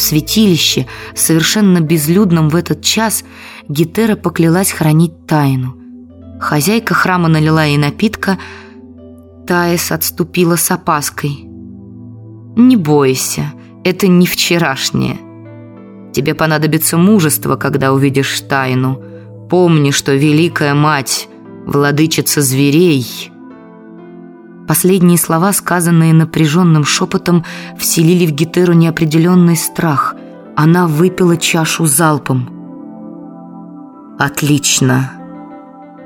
святилище, совершенно безлюдном в этот час, Гетера поклялась хранить тайну. Хозяйка храма налила ей напитка, Таис отступила с опаской. «Не бойся, это не вчерашнее. Тебе понадобится мужество, когда увидишь тайну. Помни, что Великая Мать, владычица зверей...» Последние слова, сказанные напряженным шепотом, вселили в Гетеру неопределенный страх. Она выпила чашу залпом. «Отлично.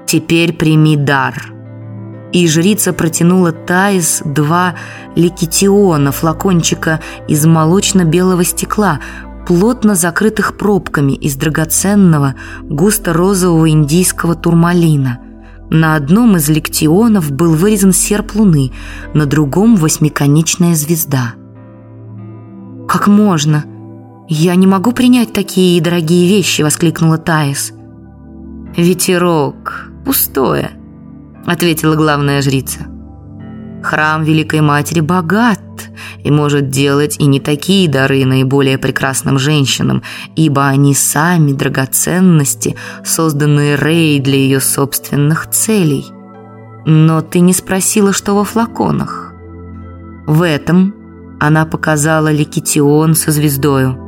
Теперь прими дар». И жрица протянула Таис два ликетиона, флакончика из молочно-белого стекла, плотно закрытых пробками из драгоценного густо-розового индийского турмалина – на одном из лектионов был вырезан серп луны, на другом — восьмиконечная звезда. «Как можно? Я не могу принять такие дорогие вещи!» — воскликнула Таис. «Ветерок, пустое», — ответила главная жрица. «Храм Великой Матери богат, и может делать и не такие дары наиболее прекрасным женщинам, ибо они сами драгоценности, созданные Рей для ее собственных целей. Но ты не спросила, что во флаконах. В этом она показала ликетион со звездою.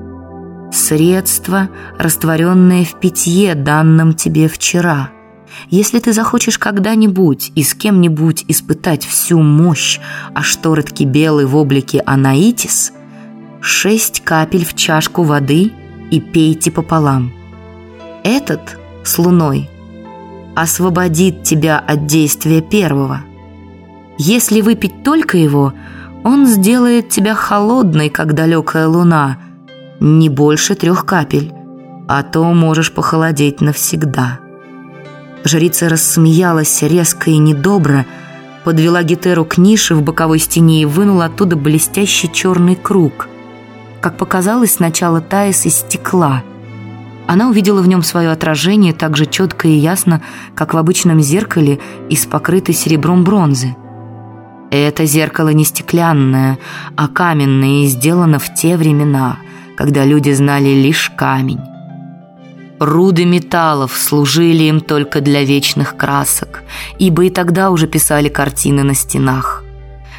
Средство, растворенное в питье, данном тебе вчера – если ты захочешь когда-нибудь и с кем-нибудь испытать всю мощь Ашторетки белой в облике Анаитис, шесть капель в чашку воды и пейте пополам. Этот с луной освободит тебя от действия первого. Если выпить только его, он сделает тебя холодной, как далекая луна, не больше трех капель, а то можешь похолодеть навсегда». Жрица рассмеялась резко и недобро, подвела Гетеру к нише в боковой стене и вынула оттуда блестящий черный круг. Как показалось, сначала Таис из стекла. Она увидела в нем свое отражение так же четко и ясно, как в обычном зеркале из покрытой серебром бронзы. Это зеркало не стеклянное, а каменное и сделано в те времена, когда люди знали лишь камень. Руды металлов служили им только для вечных красок, ибо и тогда уже писали картины на стенах.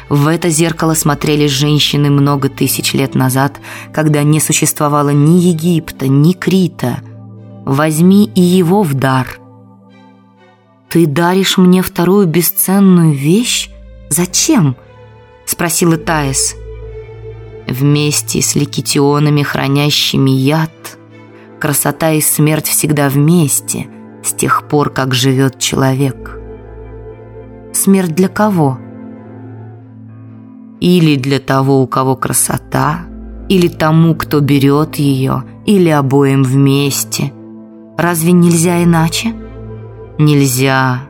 В это зеркало смотрели женщины много тысяч лет назад, когда не существовало ни Египта, ни Крита. Возьми и его в дар. «Ты даришь мне вторую бесценную вещь? Зачем?» — спросила Таис. «Вместе с ликетионами, хранящими яд», красота и смерть всегда вместе с тех пор, как живет человек. Смерть для кого? Или для того, у кого красота, или тому, кто берет ее, или обоим вместе. Разве нельзя иначе? Нельзя.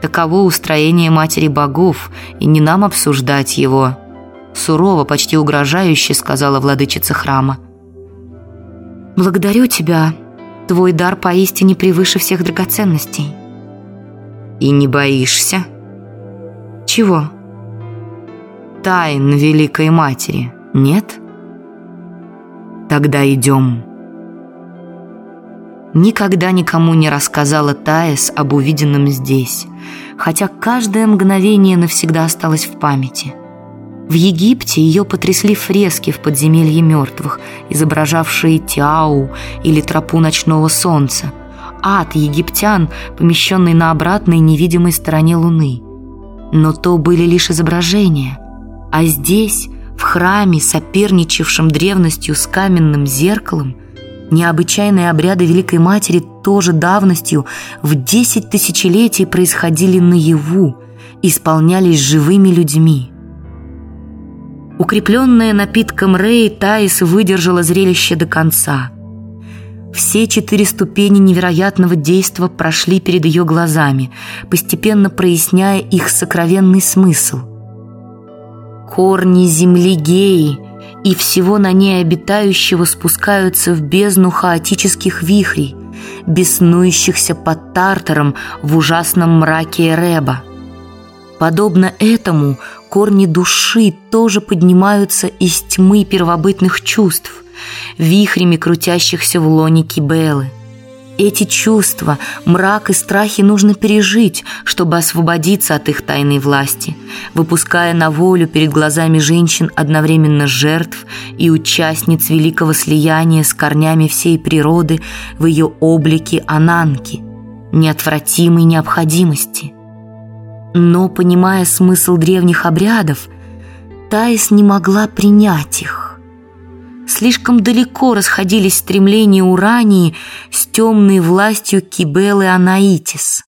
Таково устроение матери богов, и не нам обсуждать его. Сурово, почти угрожающе, сказала владычица храма. Благодарю тебя. Твой дар поистине превыше всех драгоценностей. И не боишься? Чего? Тайн Великой Матери, нет? Тогда идем. Никогда никому не рассказала Таис об увиденном здесь, хотя каждое мгновение навсегда осталось в памяти – в Египте ее потрясли фрески в подземелье мертвых, изображавшие Тиау или тропу ночного солнца. Ад египтян, помещенный на обратной невидимой стороне Луны. Но то были лишь изображения. А здесь, в храме, соперничавшем древностью с каменным зеркалом, необычайные обряды Великой Матери тоже давностью в десять тысячелетий происходили наяву, исполнялись живыми людьми. Укрепленная напитком Рэй, Таис выдержала зрелище до конца. Все четыре ступени невероятного действа прошли перед ее глазами, постепенно проясняя их сокровенный смысл. Корни земли геи и всего на ней обитающего спускаются в бездну хаотических вихрей, беснующихся под Тартаром в ужасном мраке Эреба. Подобно этому корни души тоже поднимаются из тьмы первобытных чувств, вихрями крутящихся в лоне Кибелы. Эти чувства, мрак и страхи нужно пережить, чтобы освободиться от их тайной власти, выпуская на волю перед глазами женщин одновременно жертв и участниц великого слияния с корнями всей природы в ее облике Ананки, неотвратимой необходимости. Но, понимая смысл древних обрядов, Таис не могла принять их. Слишком далеко расходились стремления Урании с темной властью Кибелы Анаитис.